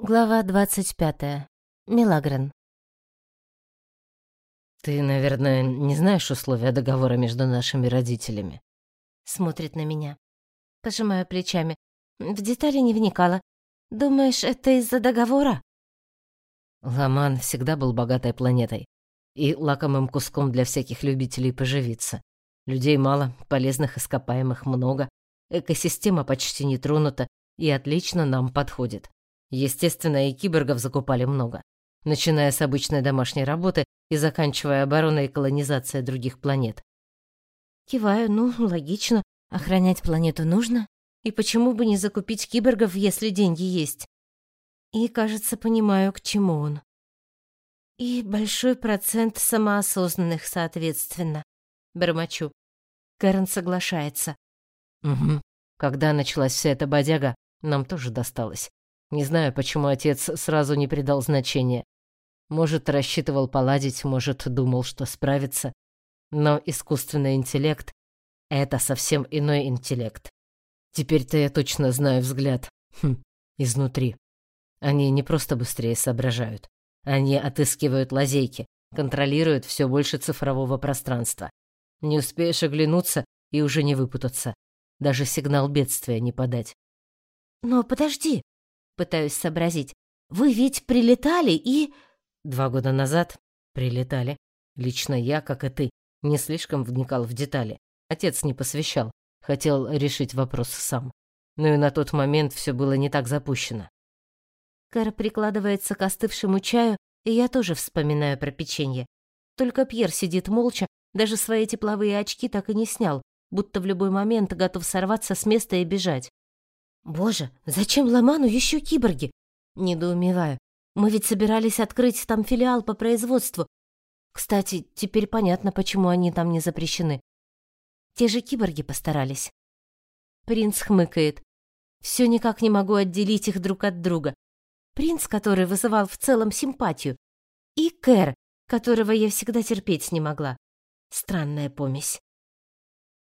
Глава 25. Милагрен. «Ты, наверное, не знаешь условия договора между нашими родителями?» Смотрит на меня. Пожимаю плечами. В детали не вникала. Думаешь, это из-за договора? Ламан всегда был богатой планетой и лакомым куском для всяких любителей поживиться. Людей мало, полезных ископаемых много, экосистема почти не тронута и отлично нам подходит. Естественно, и киборгов закупали много, начиная с обычной домашней работы и заканчивая обороной и колонизацией других планет. Киваю, ну, логично. Охранять планету нужно. И почему бы не закупить киборгов, если деньги есть? И, кажется, понимаю, к чему он. И большой процент самоосознанных, соответственно. Бормочу. Кэрон соглашается. Угу. Когда началась вся эта бодяга, нам тоже досталось. Не знаю, почему отец сразу не придал значения. Может, рассчитывал поладить, может, думал, что справится. Но искусственный интеллект — это совсем иной интеллект. Теперь-то я точно знаю взгляд. Хм, изнутри. Они не просто быстрее соображают. Они отыскивают лазейки, контролируют все больше цифрового пространства. Не успеешь оглянуться и уже не выпутаться. Даже сигнал бедствия не подать. «Но подожди», Пытаюсь сообразить. Вы ведь прилетали и... Два года назад прилетали. Лично я, как и ты, не слишком вникал в детали. Отец не посвящал. Хотел решить вопрос сам. Но и на тот момент все было не так запущено. Кэр прикладывается к остывшему чаю, и я тоже вспоминаю про печенье. Только Пьер сидит молча, даже свои тепловые очки так и не снял, будто в любой момент готов сорваться с места и бежать. Боже, зачем Ломану еще киборги? Недоумеваю. Мы ведь собирались открыть там филиал по производству. Кстати, теперь понятно, почему они там не запрещены. Те же киборги постарались. Принц хмыкает. Все никак не могу отделить их друг от друга. Принц, который вызывал в целом симпатию, и Кэр, которого я всегда терпеть не могла. Странная помесь.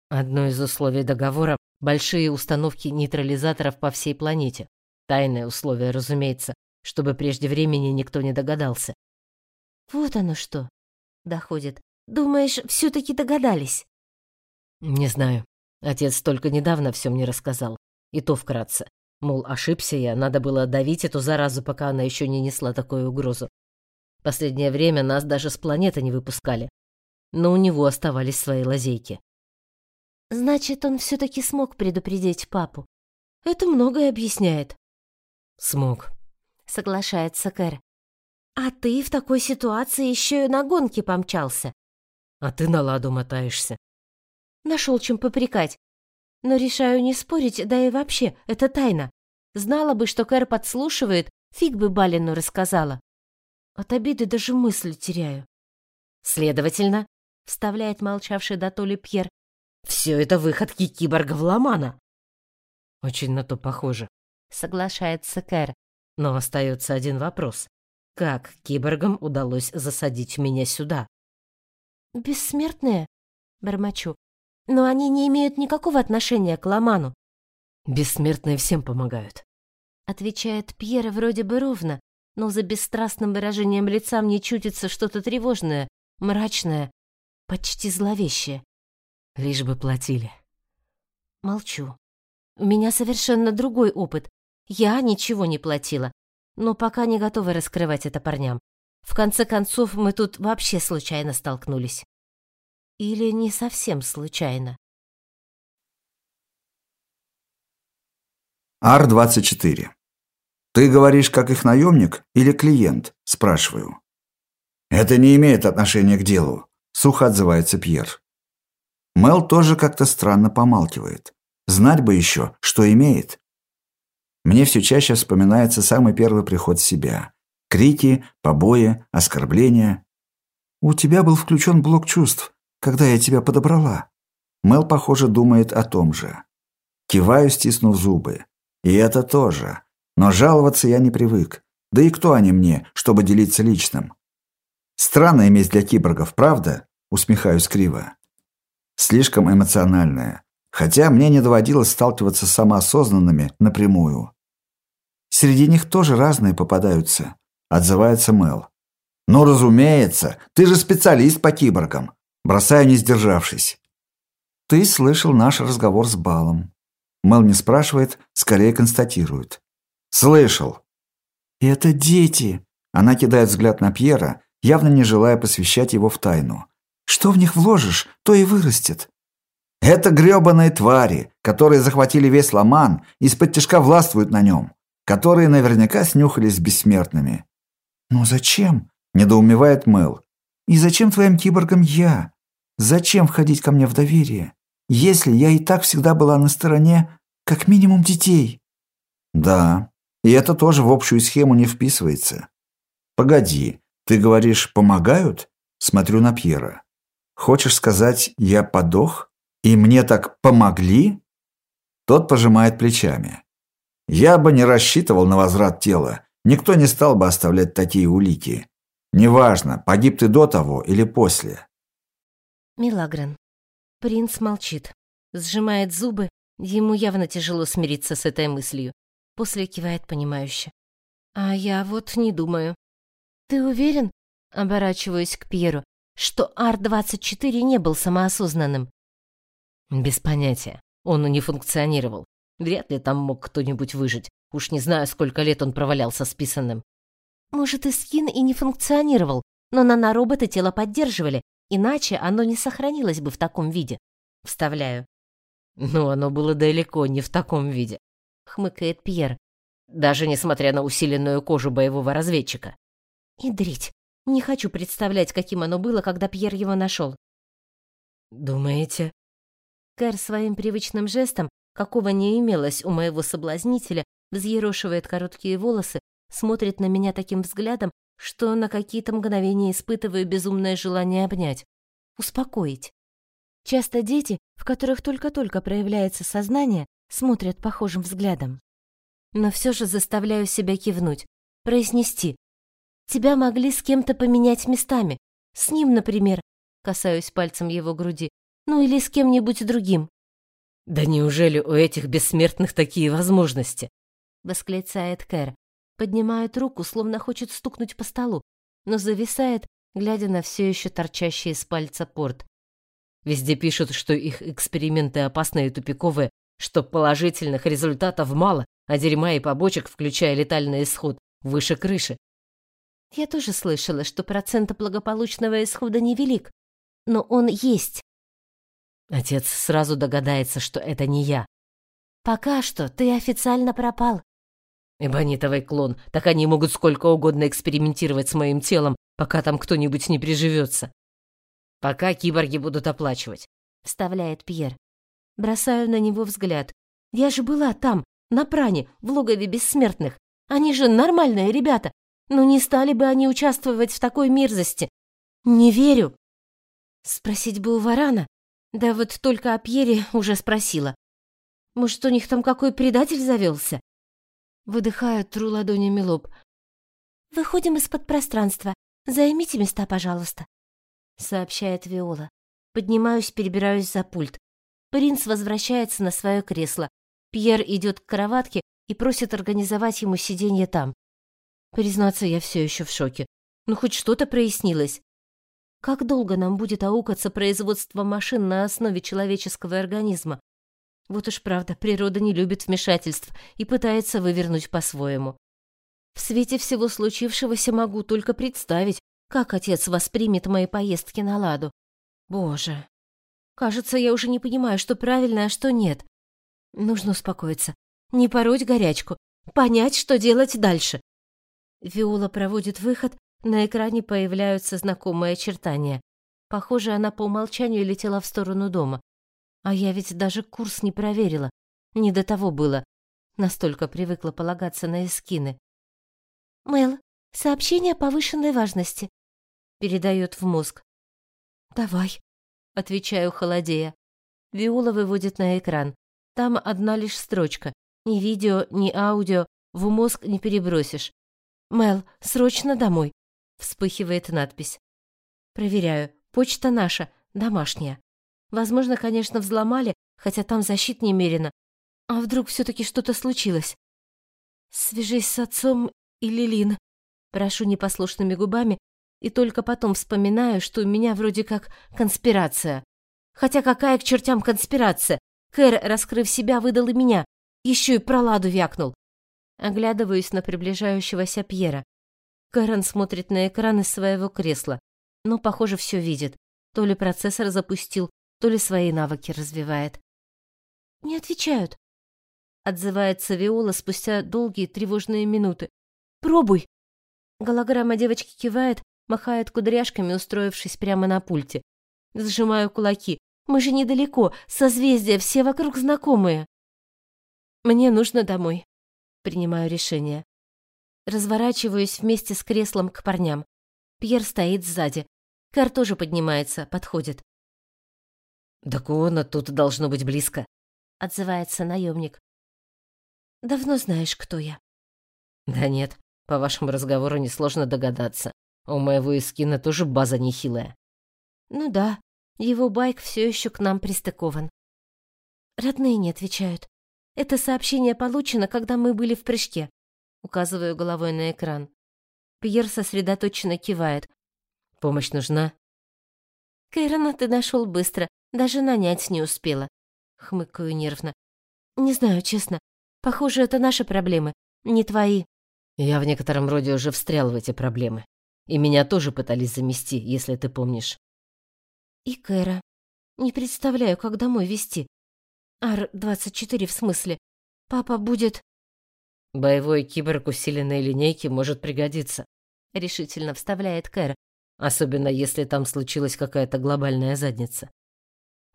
Одно из условий договора большие установки нейтрализаторов по всей планете. Тайное условие, разумеется, чтобы прежде времени никто не догадался. Вот оно что. Доходит. Думаешь, все таки догадались? Не знаю. Отец только недавно все мне рассказал. И то вкратце. Мол, ошибся я, надо было давить эту заразу, пока она еще не несла такую угрозу. Последнее время нас даже с планеты не выпускали. Но у него оставались свои лазейки. Значит, он все-таки смог предупредить папу. Это многое объясняет. Смог. Соглашается Кэр. А ты в такой ситуации еще и на гонке помчался. А ты на ладу мотаешься. Нашел чем попрекать. Но решаю не спорить, да и вообще, это тайна. Знала бы, что Кэр подслушивает, фиг бы Балину рассказала. От обиды даже мысль теряю. Следовательно, вставляет молчавший до то ли Пьер, все это выходки киборгов Ломана. Очень на то похоже. Соглашается Кэр. Но остается один вопрос. Как киборгам удалось засадить меня сюда? Бессмертные? Бормочу. Но они не имеют никакого отношения к Ломану. Бессмертные всем помогают. Отвечает Пьер вроде бы ровно, но за бесстрастным выражением лица мне чудится что-то тревожное, мрачное, почти зловещее. Лишь бы платили. Молчу. У меня совершенно другой опыт. Я ничего не платила, но пока не готова раскрывать это парням. В конце концов, мы тут вообще случайно столкнулись. Или не совсем случайно. Ар-24. Ты говоришь, как их наемник или клиент? Спрашиваю. Это не имеет отношения к делу, сухо отзывается Пьер. Мел тоже как-то странно помалкивает. Знать бы еще, что имеет. Мне все чаще вспоминается самый первый приход в себя. Крики, побои, оскорбления. «У тебя был включен блок чувств, когда я тебя подобрала». Мел, похоже, думает о том же. Киваю, стиснув зубы. И это тоже. Но жаловаться я не привык. Да и кто они мне, чтобы делиться личным? Странная месть для киборгов, правда? Усмехаюсь криво. Слишком эмоциональная. Хотя мне не доводилось сталкиваться с самоосознанными напрямую. Среди них тоже разные попадаются», — отзывается Мэл. «Ну, разумеется, ты же специалист по киборгам», — бросаю, не сдержавшись. «Ты слышал наш разговор с Балом». Мэл не спрашивает, скорее констатирует. «Слышал». «Это дети», — она кидает взгляд на Пьера, явно не желая посвящать его в тайну. «Что в них вложишь, то и вырастет». «Это грёбаные твари, которые захватили весь Ломан и из-под тяжка властвуют на нем которые наверняка снюхались с бессмертными. «Но зачем?» – недоумевает Мэл. «И зачем твоим киборгам я? Зачем входить ко мне в доверие, если я и так всегда была на стороне, как минимум, детей?» «Да, и это тоже в общую схему не вписывается. Погоди, ты говоришь, помогают?» Смотрю на Пьера. «Хочешь сказать, я подох? И мне так помогли?» Тот пожимает плечами. Я бы не рассчитывал на возврат тела. Никто не стал бы оставлять такие улики. Неважно, погиб ты до того или после. Милагрен. Принц молчит. Сжимает зубы. Ему явно тяжело смириться с этой мыслью. После кивает понимающе. А я вот не думаю. Ты уверен, оборачиваюсь к Пьеру, что Ар-24 не был самоосознанным? Без понятия. Он не функционировал. Вряд ли там мог кто-нибудь выжить. Уж не знаю, сколько лет он провалялся списанным. Может, и скин и не функционировал, но нанороботы тело поддерживали, иначе оно не сохранилось бы в таком виде. Вставляю. Но оно было далеко не в таком виде, хмыкает Пьер. Даже несмотря на усиленную кожу боевого разведчика. И дрить. Не хочу представлять, каким оно было, когда Пьер его нашел. Думаете? Кэр своим привычным жестом какого не имелось у моего соблазнителя, взъерошивает короткие волосы, смотрит на меня таким взглядом, что на какие-то мгновения испытываю безумное желание обнять, успокоить. Часто дети, в которых только-только проявляется сознание, смотрят похожим взглядом. Но все же заставляю себя кивнуть, произнести. Тебя могли с кем-то поменять местами. С ним, например, касаюсь пальцем его груди, ну или с кем-нибудь другим. «Да неужели у этих бессмертных такие возможности?» — восклицает Кэр. Поднимает руку, словно хочет стукнуть по столу, но зависает, глядя на все еще торчащий из пальца порт. Везде пишут, что их эксперименты опасные и тупиковые, что положительных результатов мало, а дерьма и побочек, включая летальный исход, выше крыши. Я тоже слышала, что процент благополучного исхода невелик, но он есть. Отец сразу догадается, что это не я. Пока что ты официально пропал. Эбонитовый клон, так они могут сколько угодно экспериментировать с моим телом, пока там кто-нибудь не приживется. Пока киборги будут оплачивать. Вставляет Пьер. Бросаю на него взгляд. Я же была там, на пране, в логове бессмертных. Они же нормальные ребята. Но не стали бы они участвовать в такой мерзости. Не верю. Спросить бы у Варана, да вот только о Пьере уже спросила. Может, у них там какой предатель завелся? Выдыхаю, тру ладонями лоб. «Выходим из-под пространства. Займите места, пожалуйста», — сообщает Виола. Поднимаюсь, перебираюсь за пульт. Принц возвращается на свое кресло. Пьер идет к кроватке и просит организовать ему сиденье там. Признаться, я все еще в шоке. Ну, хоть что-то прояснилось. Как долго нам будет аукаться производство машин на основе человеческого организма? Вот уж правда, природа не любит вмешательств и пытается вывернуть по-своему. В свете всего случившегося могу только представить, как отец воспримет мои поездки на Ладу. Боже. Кажется, я уже не понимаю, что правильно, а что нет. Нужно успокоиться, не пороть горячку, понять, что делать дальше. Виола проводит выход, на экране появляются знакомые очертания. Похоже, она по умолчанию летела в сторону дома. А я ведь даже курс не проверила. Не до того было. Настолько привыкла полагаться на эскины. «Мэл, сообщение повышенной важности», — передает в мозг. «Давай», — отвечаю холодея. Виола выводит на экран. Там одна лишь строчка. Ни видео, ни аудио в мозг не перебросишь. «Мэл, срочно домой. Вспыхивает надпись. Проверяю. Почта наша, домашняя. Возможно, конечно, взломали, хотя там защит немерено. А вдруг все таки что-то случилось? Свяжись с отцом и Лилин. Прошу непослушными губами и только потом вспоминаю, что у меня вроде как конспирация. Хотя какая к чертям конспирация? Кэр, раскрыв себя, выдал и меня. Еще и про Ладу вякнул. Оглядываюсь на приближающегося Пьера. Кэрон смотрит на экран из своего кресла, но, похоже, все видит. То ли процессор запустил, то ли свои навыки развивает. «Не отвечают», — отзывается Виола спустя долгие тревожные минуты. «Пробуй!» Голограмма девочки кивает, махает кудряшками, устроившись прямо на пульте. Сжимаю кулаки. Мы же недалеко, созвездия, все вокруг знакомые. Мне нужно домой. Принимаю решение. Разворачиваюсь вместе с креслом к парням. Пьер стоит сзади. Кар тоже поднимается, подходит. «До Куона тут должно быть близко», — отзывается наемник. «Давно знаешь, кто я?» «Да нет, по вашему разговору несложно догадаться. У моего Искина тоже база нехилая. Ну да, его байк все еще к нам пристыкован. Родные не отвечают. Это сообщение получено, когда мы были в прыжке. Указываю головой на экран. Пьер сосредоточенно кивает. Помощь нужна? Кайрона ты нашел быстро, даже нанять не успела. Хмыкаю нервно. Не знаю, честно. Похоже, это наши проблемы, не твои. Я в некотором роде уже встрял в эти проблемы. И меня тоже пытались замести, если ты помнишь. И Кэра. Не представляю, как домой везти. Ар-24 в смысле. Папа будет... Боевой киборг усиленной линейки может пригодиться. Решительно вставляет Кэр. Особенно, если там случилась какая-то глобальная задница.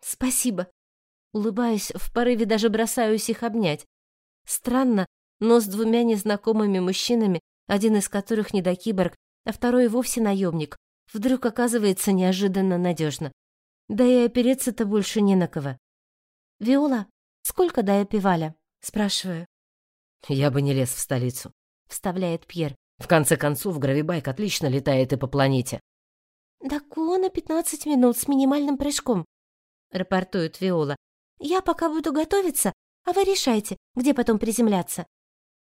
Спасибо. Улыбаюсь, в порыве даже бросаюсь их обнять. Странно, но с двумя незнакомыми мужчинами, один из которых недокиборг, а второй вовсе наемник, вдруг оказывается неожиданно надежно. Да и опереться-то больше не на кого. «Виола, сколько до Эпиваля?» — спрашиваю. «Я бы не лез в столицу», — вставляет Пьер. «В конце концов, гравибайк отлично летает и по планете». «До Куона пятнадцать минут с минимальным прыжком», — рапортует Виола. «Я пока буду готовиться, а вы решайте, где потом приземляться».